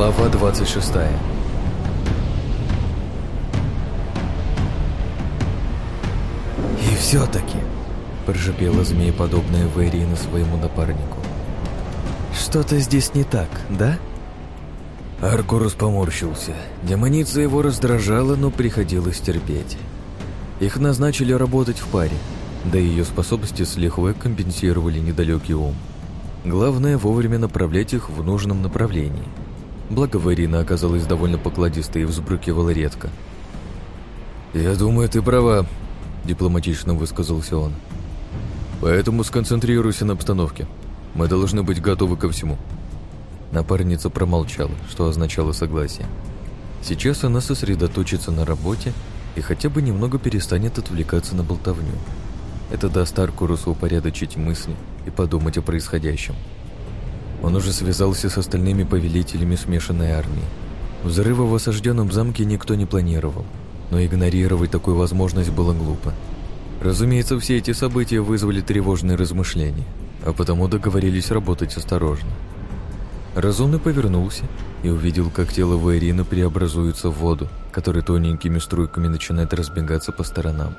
Глава 26 «И все-таки», — прожипела змееподобная Вэрина своему напарнику, «что-то здесь не так, да?» Аркурус поморщился. Демоница его раздражала, но приходилось терпеть. Их назначили работать в паре, да и ее способности с лихвой компенсировали недалекий ум. Главное вовремя направлять их в нужном направлении. Благо Варина оказалась довольно покладистой и взбрыкивала редко. «Я думаю, ты права», — дипломатично высказался он. «Поэтому сконцентрируйся на обстановке. Мы должны быть готовы ко всему». Напарница промолчала, что означало согласие. Сейчас она сосредоточится на работе и хотя бы немного перестанет отвлекаться на болтовню. Это даст Аркурусу упорядочить мысли и подумать о происходящем. Он уже связался с остальными повелителями смешанной армии. Взрыва в осажденном замке никто не планировал, но игнорировать такую возможность было глупо. Разумеется, все эти события вызвали тревожные размышления, а потому договорились работать осторожно. Разумный повернулся и увидел, как тело Вайрина преобразуется в воду, которая тоненькими струйками начинает разбегаться по сторонам.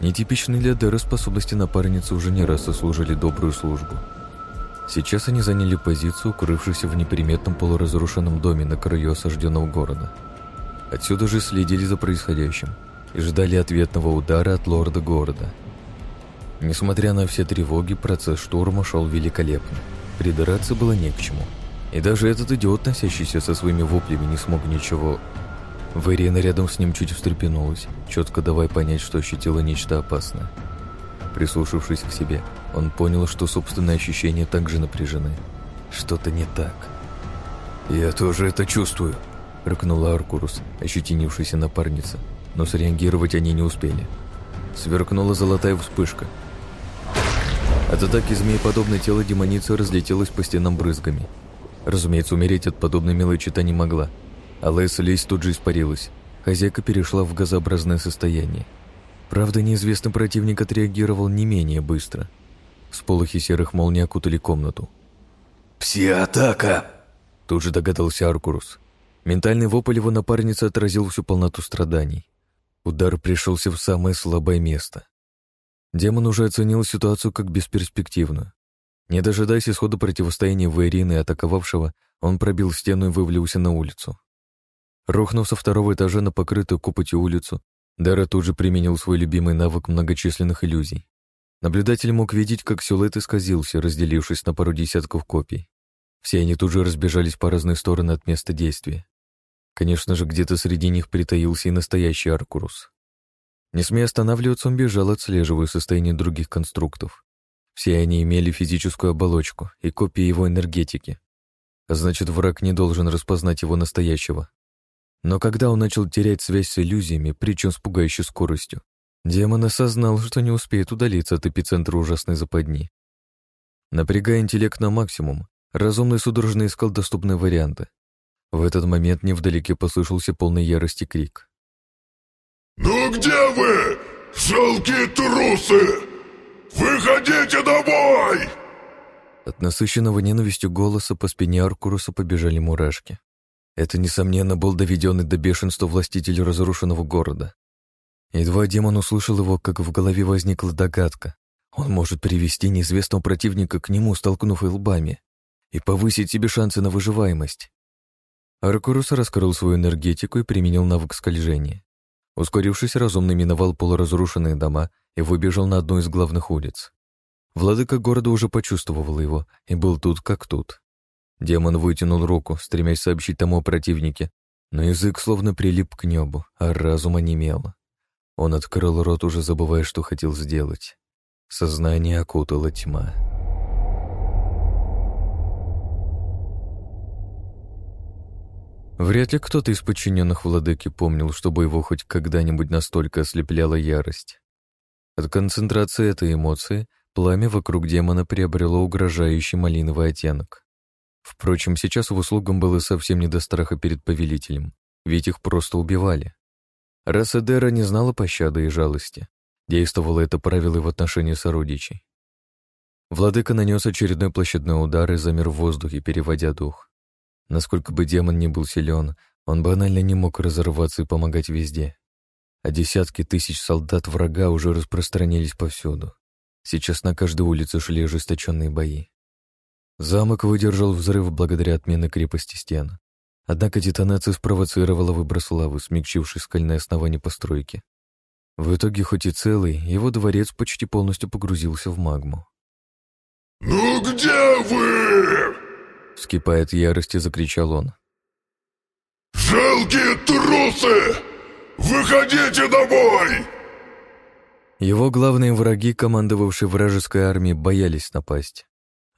Нетипичные для Дэра способности напарницы уже не раз сослужили добрую службу. Сейчас они заняли позицию, укрывшись в неприметном полуразрушенном доме на краю осажденного города. Отсюда же следили за происходящим и ждали ответного удара от лорда города. Несмотря на все тревоги, процесс штурма шел великолепно. Придираться было не к чему – и даже этот идиот, носящийся со своими воплями, не смог ничего... Вэриена рядом с ним чуть встрепенулась, четко давая понять, что ощутила нечто опасное. Прислушавшись к себе, он понял, что собственные ощущения также напряжены. Что-то не так. «Я тоже это чувствую», — рыкнула Аркурус, ощетинившаяся напарница, но среагировать они не успели. Сверкнула золотая вспышка. От атаки змееподобное тело демоницы разлетелось по стенам брызгами — Разумеется, умереть от подобной мелочи та не могла. А Леса Лейс тут же испарилась. Хозяйка перешла в газообразное состояние. Правда, неизвестный противник отреагировал не менее быстро. Сполохи серых молний окутали комнату. «Пси-атака!» Тут же догадался Аркурус. Ментальный вопль его напарницы отразил всю полноту страданий. Удар пришелся в самое слабое место. Демон уже оценил ситуацию как бесперспективную. Не дожидаясь исхода противостояния Вейрины и атаковавшего, он пробил стену и вывалился на улицу. Рухнув со второго этажа на покрытую копотью улицу, Дара тут же применил свой любимый навык многочисленных иллюзий. Наблюдатель мог видеть, как силуэт исказился, разделившись на пару десятков копий. Все они тут же разбежались по разные стороны от места действия. Конечно же, где-то среди них притаился и настоящий Аркурус. Не смея останавливаться, он бежал, отслеживая состояние других конструктов. Все они имели физическую оболочку и копии его энергетики. А значит, враг не должен распознать его настоящего. Но когда он начал терять связь с иллюзиями, причем с пугающей скоростью, демон осознал, что не успеет удалиться от эпицентра ужасной западни. Напрягая интеллект на максимум, разумный судорожно искал доступные варианты. В этот момент невдалеке послышался полный ярости крик. «Ну где вы, жалкие трусы?» «Выходите домой!» От насыщенного ненавистью голоса по спине Аркуруса побежали мурашки. Это, несомненно, был доведенный до бешенства властитель разрушенного города. Едва демон услышал его, как в голове возникла догадка. Он может привести неизвестного противника к нему, столкнув их лбами, и повысить себе шансы на выживаемость. Аркурус раскрыл свою энергетику и применил навык скольжения. Ускорившись, разумно миновал полуразрушенные дома и выбежал на одну из главных улиц. Владыка города уже почувствовал его и был тут как тут. Демон вытянул руку, стремясь сообщить тому о противнике, но язык словно прилип к небу, а разум онемел. Он открыл рот, уже забывая, что хотел сделать. Сознание окутала тьма. Вряд ли кто-то из подчиненных владыки помнил, чтобы его хоть когда-нибудь настолько ослепляла ярость. От концентрации этой эмоции пламя вокруг демона приобрело угрожающий малиновый оттенок. Впрочем, сейчас в услугам было совсем не до страха перед повелителем, ведь их просто убивали. Раса Дера не знала пощады и жалости. Действовало это правило в отношении сородичей. Владыка нанес очередной площадной удар и замер в воздухе, переводя дух. Насколько бы демон ни был силен, он банально не мог разорваться и помогать везде. А десятки тысяч солдат врага уже распространились повсюду. Сейчас на каждой улице шли ожесточенные бои. Замок выдержал взрыв благодаря отмене крепости стен. Однако детонация спровоцировала выброс лавы, смягчивший скальное основание постройки. В итоге, хоть и целый, его дворец почти полностью погрузился в магму. «Ну где вы?» Вскипая от ярости, закричал он. «Жалкие трусы! Выходите домой!» Его главные враги, командовавшие вражеской армией, боялись напасть.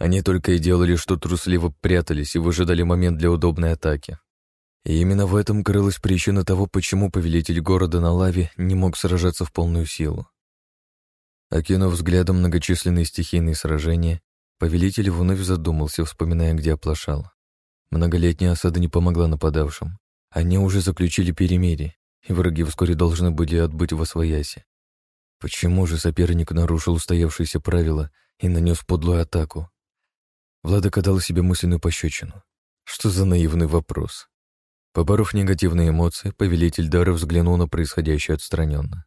Они только и делали, что трусливо прятались и выжидали момент для удобной атаки. И именно в этом крылась причина того, почему повелитель города на лаве не мог сражаться в полную силу. Окинув взглядом многочисленные стихийные сражения, повелитель вновь задумался, вспоминая, где оплошал. Многолетняя осада не помогла нападавшим. Они уже заключили перемирие, и враги вскоре должны были отбыть во свояси. Почему же соперник нарушил устоявшиеся правила и нанес подлую атаку? Владыка дал себе мысленную пощечину. Что за наивный вопрос? Поборов негативные эмоции, повелитель Дара взглянул на происходящее отстраненно.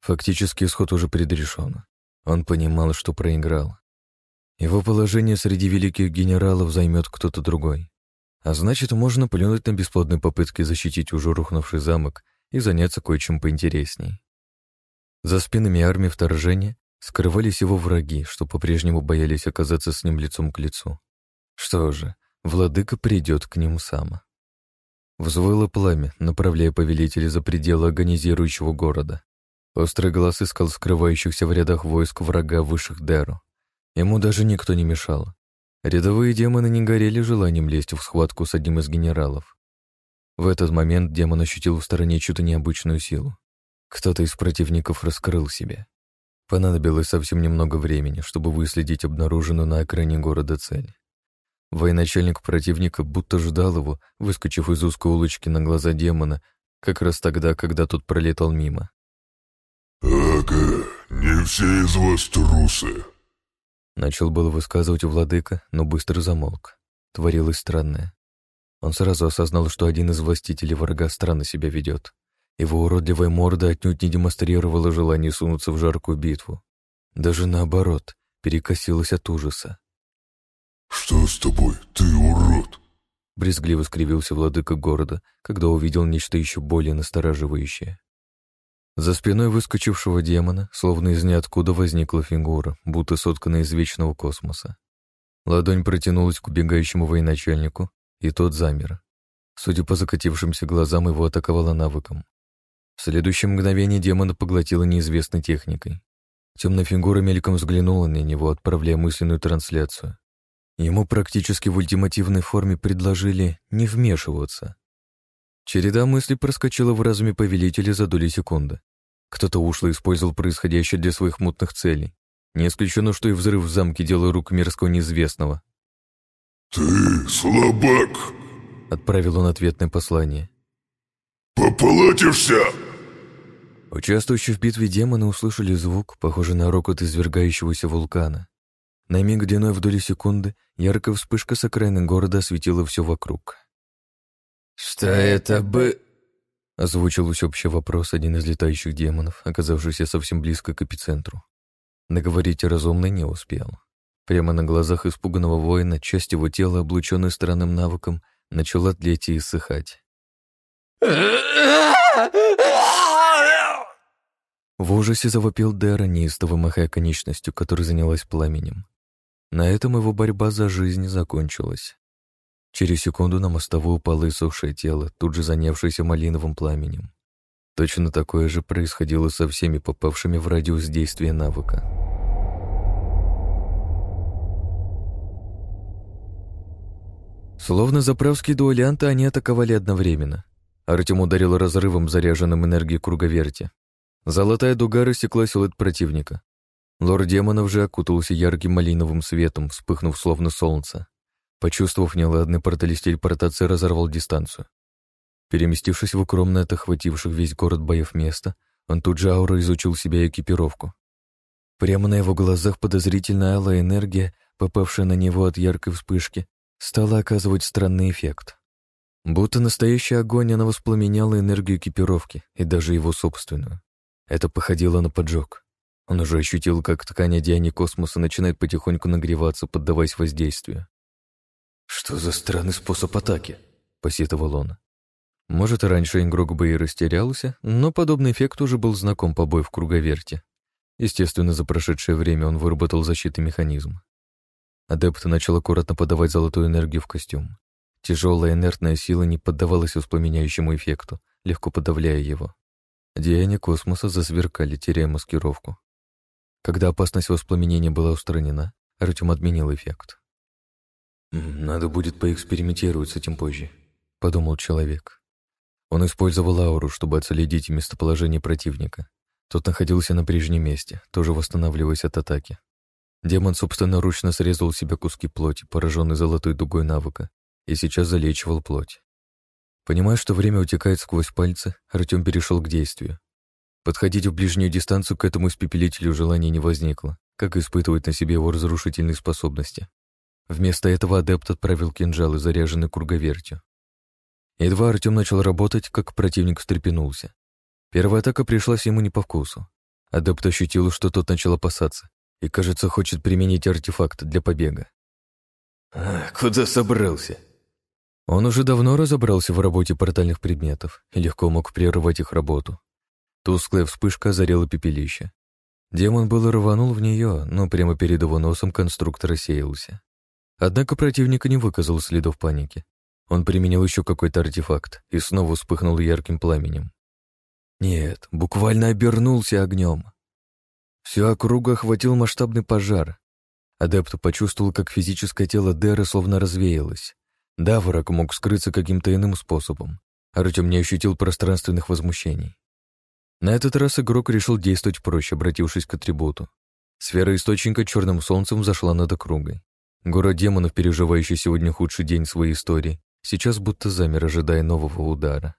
Фактически исход уже предрешен. Он понимал, что проиграл. Его положение среди великих генералов займет кто-то другой. А значит, можно плюнуть на бесплодные попытки защитить уже рухнувший замок и заняться кое-чем поинтересней. За спинами армии вторжения скрывались его враги, что по-прежнему боялись оказаться с ним лицом к лицу. Что же, владыка придет к ним сам. Взвыло пламя, направляя повелителя за пределы агонизирующего города. Острый глаз искал скрывающихся в рядах войск врага высших Деру. Ему даже никто не мешал. Рядовые демоны не горели желанием лезть в схватку с одним из генералов. В этот момент демон ощутил в стороне чью-то необычную силу. Кто-то из противников раскрыл себя. Понадобилось совсем немного времени, чтобы выследить обнаруженную на экране города цель. Военачальник противника будто ждал его, выскочив из узкой улочки на глаза демона, как раз тогда, когда тот пролетал мимо. «Ага, не все из вас трусы», Начал было высказывать владыка, но быстро замолк. Творилось странное. Он сразу осознал, что один из властителей врага странно себя ведет. Его уродливая морда отнюдь не демонстрировала желание сунуться в жаркую битву. Даже наоборот, перекосилась от ужаса. «Что с тобой, ты урод?» Брезгливо скривился владыка города, когда увидел нечто еще более настораживающее. За спиной выскочившего демона, словно из ниоткуда возникла фигура, будто сотканная из вечного космоса. Ладонь протянулась к убегающему военачальнику, и тот замер. Судя по закатившимся глазам, его атаковала навыком. В следующее мгновение демона поглотила неизвестной техникой. Темная фигура мельком взглянула на него, отправляя мысленную трансляцию. Ему практически в ультимативной форме предложили не вмешиваться. Череда мыслей проскочила в разуме повелителя за доли секунды. Кто-то ушло использовал происходящее для своих мутных целей. Не исключено, что и взрыв в замке дело рук мерзкого неизвестного. «Ты слабак!» — отправил он ответное послание. «Пополотишься!» Участвующие в битве демоны услышали звук, похожий на рокот извергающегося вулкана. На миг длиной в доли секунды яркая вспышка с окраины города осветила все вокруг. «Что это бы...» — озвучил всеобщий вопрос один из летающих демонов, оказавшийся совсем близко к эпицентру. Наговорить разумно не успел. Прямо на глазах испуганного воина часть его тела, облученная странным навыком, начала тлеть и иссыхать. В ужасе завопил Дэра, неистово махая конечностью, которая занялась пламенем. На этом его борьба за жизнь закончилась. Через секунду на мостовую упало иссохшее тело, тут же занявшееся малиновым пламенем. Точно такое же происходило со всеми попавшими в радиус действия навыка. Словно заправские дуэлянты, они атаковали одновременно. Артем ударил разрывом, заряженным энергией круговерти. Золотая дуга рассекла силуэт противника. Лорд демонов же окутался ярким малиновым светом, вспыхнув словно солнце. Почувствовав неладный, порталист телепортации разорвал дистанцию. Переместившись в укромное от охвативших весь город боев место, он тут же аура изучил себя и экипировку. Прямо на его глазах подозрительная алая энергия, попавшая на него от яркой вспышки, стала оказывать странный эффект. Будто настоящий огонь она воспламеняла энергию экипировки и даже его собственную. Это походило на поджог. Он уже ощутил, как ткань одеяния космоса начинает потихоньку нагреваться, поддаваясь воздействию. «Что за странный способ атаки?» — посетовал он. Может, раньше игрок бы и растерялся, но подобный эффект уже был знаком по бою в круговерте. Естественно, за прошедшее время он выработал защитный механизм. Адепт начал аккуратно подавать золотую энергию в костюм. Тяжелая инертная сила не поддавалась воспламеняющему эффекту, легко подавляя его. Деяния космоса засверкали, теряя маскировку. Когда опасность воспламенения была устранена, Артем отменил эффект. «Надо будет поэкспериментировать с этим позже», — подумал человек. Он использовал ауру, чтобы отследить местоположение противника. Тот находился на прежнем месте, тоже восстанавливаясь от атаки. Демон собственноручно срезал себе куски плоти, пораженной золотой дугой навыка, и сейчас залечивал плоть. Понимая, что время утекает сквозь пальцы, Артем перешел к действию. Подходить в ближнюю дистанцию к этому испепелителю желания не возникло, как испытывать на себе его разрушительные способности. Вместо этого адепт отправил кинжалы, заряженный круговертью. Едва Артем начал работать, как противник встрепенулся. Первая атака пришлась ему не по вкусу. Адепт ощутил, что тот начал опасаться и, кажется, хочет применить артефакт для побега. «Куда собрался?» Он уже давно разобрался в работе портальных предметов и легко мог прервать их работу. Тусклая вспышка озарила пепелище. Демон было рванул в нее, но прямо перед его носом конструктор рассеялся. Однако противник не выказал следов паники. Он применил еще какой-то артефакт и снова вспыхнул ярким пламенем. Нет, буквально обернулся огнем. Всю округу охватил масштабный пожар. Адепт почувствовал, как физическое тело Деры словно развеялось. Да, враг мог скрыться каким-то иным способом. Артем не ощутил пространственных возмущений. На этот раз игрок решил действовать проще, обратившись к атрибуту. Сфера источника черным солнцем зашла над округой. Город демонов, переживающий сегодня худший день своей истории, сейчас будто замер, ожидая нового удара.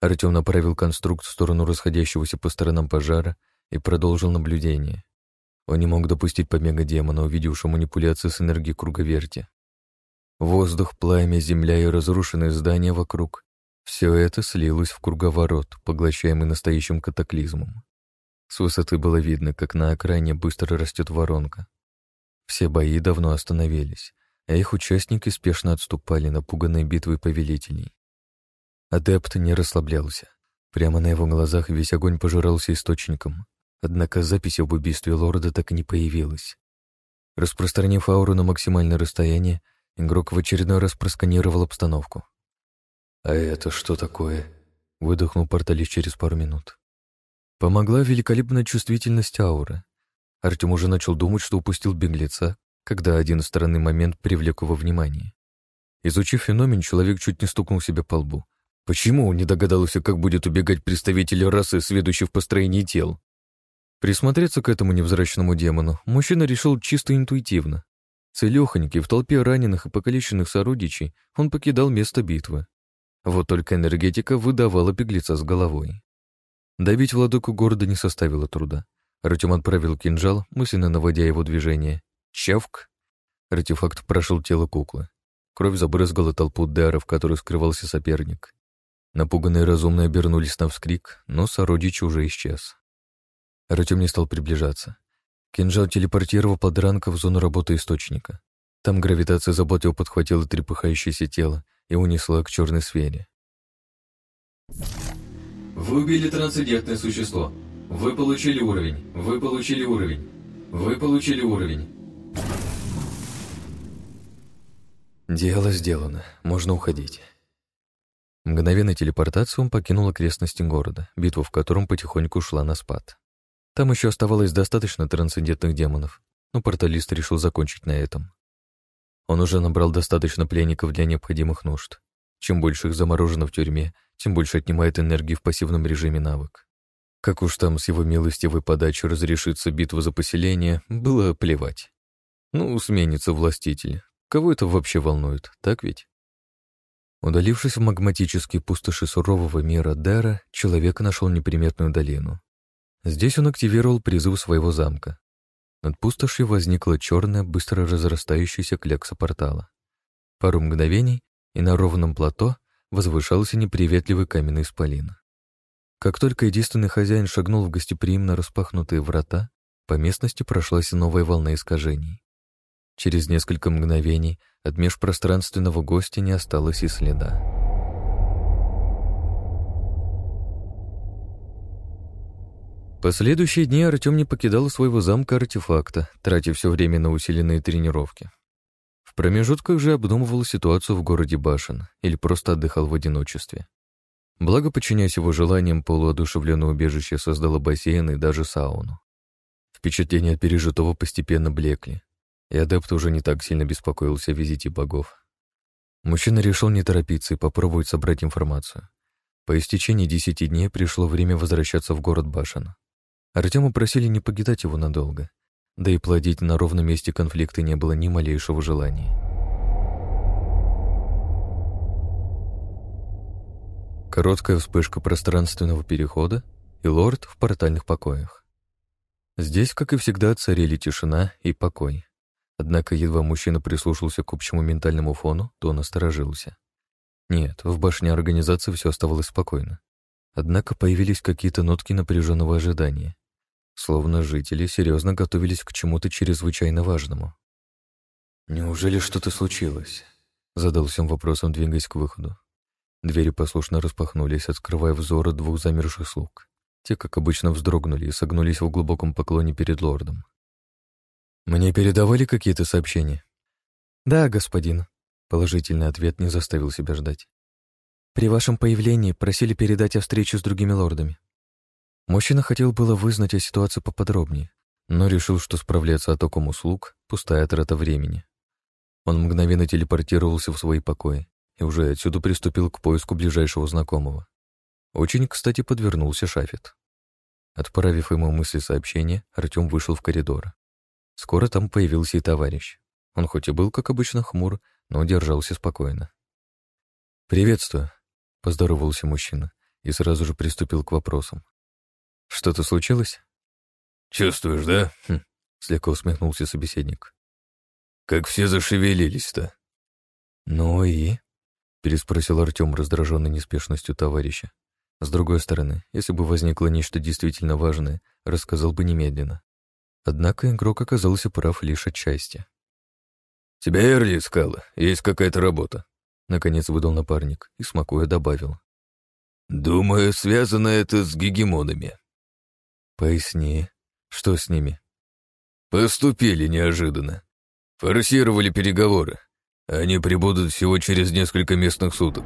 Артем направил конструкт в сторону расходящегося по сторонам пожара и продолжил наблюдение. Он не мог допустить побега демона, увидевшего манипуляции с энергией круговерти. Воздух, пламя, земля и разрушенные здания вокруг — все это слилось в круговорот, поглощаемый настоящим катаклизмом. С высоты было видно, как на окраине быстро растет воронка. Все бои давно остановились, а их участники спешно отступали, напуганные битвой повелителей. Адепт не расслаблялся. Прямо на его глазах весь огонь пожирался источником. Однако записи об убийстве лорда так и не появилась. Распространив ауру на максимальное расстояние, игрок в очередной раз просканировал обстановку. «А это что такое?» — выдохнул порталист через пару минут. Помогла великолепная чувствительность ауры. Артем уже начал думать, что упустил беглеца, когда один странный момент привлек его внимание. Изучив феномен, человек чуть не стукнул себя по лбу. Почему он не догадался, как будет убегать представитель расы, сведущий в построении тел? Присмотреться к этому невзрачному демону мужчина решил чисто интуитивно. Целехонький, в толпе раненых и покалеченных сородичей, он покидал место битвы. Вот только энергетика выдавала беглеца с головой. Давить владыку города не составило труда. Артем отправил кинжал, мысленно наводя его движение. Чавк! Артефакт прошел тело куклы. Кровь забрызгала толпу даров, в которой скрывался соперник. Напуганные разумные обернулись на вскрик, но сородич уже исчез. Артем не стал приближаться. Кинжал телепортировал подранка в зону работы источника. Там гравитация заботливо подхватила трепыхающееся тело и унесла к черной сфере. Вы убили трансцендентное существо. Вы получили уровень. Вы получили уровень. Вы получили уровень. Дело сделано. Можно уходить. Мгновенной телепортацией он покинул окрестности города, битва в котором потихоньку шла на спад. Там еще оставалось достаточно трансцендентных демонов, но порталист решил закончить на этом. Он уже набрал достаточно пленников для необходимых нужд. Чем больше их заморожено в тюрьме, тем больше отнимает энергии в пассивном режиме навык. Как уж там с его милостивой подачи разрешится битва за поселение, было плевать. Ну, сменится властитель. Кого это вообще волнует, так ведь? Удалившись в магматические пустоши сурового мира Дара, человек нашел неприметную долину. Здесь он активировал призыв своего замка. Над пустошью возникла черная, быстро разрастающаяся клякса портала. Пару мгновений, и на ровном плато возвышался неприветливый каменный исполин. Как только единственный хозяин шагнул в гостеприимно распахнутые врата, по местности прошлась новая волна искажений. Через несколько мгновений от межпространственного гостя не осталось и следа. Последующие дни Артем не покидал своего замка артефакта, тратя все время на усиленные тренировки. В промежутках же обдумывал ситуацию в городе Башен или просто отдыхал в одиночестве. Благо, подчиняясь его желаниям, полуодушевленное убежище создало бассейн и даже сауну. Впечатления от пережитого постепенно блекли, и адепт уже не так сильно беспокоился о визите богов. Мужчина решил не торопиться и попробовать собрать информацию. По истечении десяти дней пришло время возвращаться в город Башен. Артема просили не покидать его надолго, да и плодить на ровном месте конфликта не было ни малейшего желания. Короткая вспышка пространственного перехода, и лорд в портальных покоях. Здесь, как и всегда, царили тишина и покой. Однако едва мужчина прислушался к общему ментальному фону, то он осторожился. Нет, в башне организации все оставалось спокойно. Однако появились какие-то нотки напряженного ожидания. Словно жители серьезно готовились к чему-то чрезвычайно важному. «Неужели что-то случилось?» Задался он вопросом, двигаясь к выходу. Двери послушно распахнулись, открывая взоры двух замерших слуг. Те, как обычно, вздрогнули и согнулись в глубоком поклоне перед лордом. «Мне передавали какие-то сообщения?» «Да, господин», — положительный ответ не заставил себя ждать. «При вашем появлении просили передать о встрече с другими лордами. Мужчина хотел было вызнать о ситуации поподробнее, но решил, что справляться оттоком услуг — пустая трата времени. Он мгновенно телепортировался в свои покои и уже отсюда приступил к поиску ближайшего знакомого. Очень, кстати, подвернулся Шафет. Отправив ему мысли сообщения, Артем вышел в коридор. Скоро там появился и товарищ. Он хоть и был, как обычно, хмур, но держался спокойно. «Приветствую», — поздоровался мужчина и сразу же приступил к вопросам. Что-то случилось? Чувствуешь, да? Хм, слегка усмехнулся собеседник. Как все зашевелились-то. Ну и? Переспросил Артем, раздраженный неспешностью товарища. С другой стороны, если бы возникло нечто действительно важное, рассказал бы немедленно. Однако игрок оказался прав лишь отчасти. «Тебя Эрли искала, есть какая-то работа», — наконец выдал напарник и, смакуя, добавил. «Думаю, связано это с гегемонами». «Поясни, что с ними?» «Поступили неожиданно. Форсировали переговоры. Они прибудут всего через несколько местных суток.